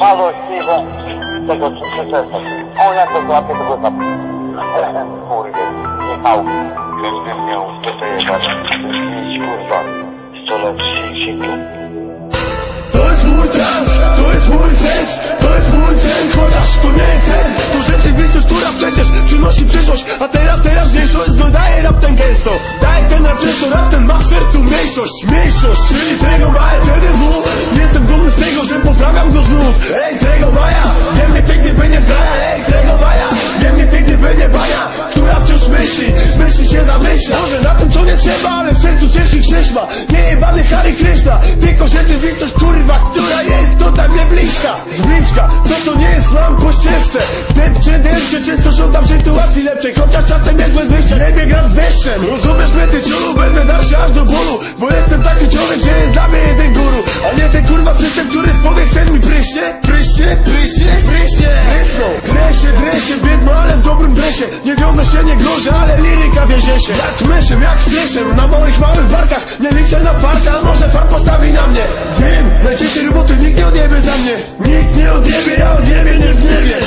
Padło śpiewę tego przyczepę. On jak to złapie, to go złapie. Kurwie, Michał. Gdybym miał tutaj jechać, mieć kurwa 100 lat silniku. To jest mój trans, to jest mój sens, to jest mój sen Chociaż to nie jest sen, to rzeczywistość, która przecież przynosi przyszłość A teraz teraźniejszość dodaje rap ten gęsto Daje ten rap ten ma w sercu mniejszość Mniejszość, czyli tego maja TDW Jestem dumny z tego, że pozdrawiam go znów. Ej, tego maja, nie mnie ty gdyby nie zgraja Ej, tego maja, nie mnie ty gdyby nie bania Która wciąż myśli, myśli się zamyśla. Może na tym co nie trzeba, ale w sercu ciężki krzyż ma Nie jebany Hary Kryszna, tylko rzeczywistość kurwa, slam po ścieżce. Depcze, depcze, często żądam sytuacji lepszej Chociaż czasem jest bez wyjścia, nie gram z deszczem. Rozumiesz mnie ty ciulu, będę dalszy aż do bólu Bo jestem taki człowiek, że jest dla mnie jeden guru. A nie ten kurwa system, który z powiek sen mi pryśnie Pryśnie, pryśnie, pryśnie. Prysną, dresie, dresie, biedno, ale w dobrym dresie. Nie wiąże się, nie grożę, ale liryka wiezie się. Jak myszem, jak spieszem, na moich małych barkach. Nie liczę na farta, może fan postawi na mnie Wiem, najcięższej roboty nikt nie odjebie za mnie. Nikt nie odjebie, ja odjebie, nie w niebie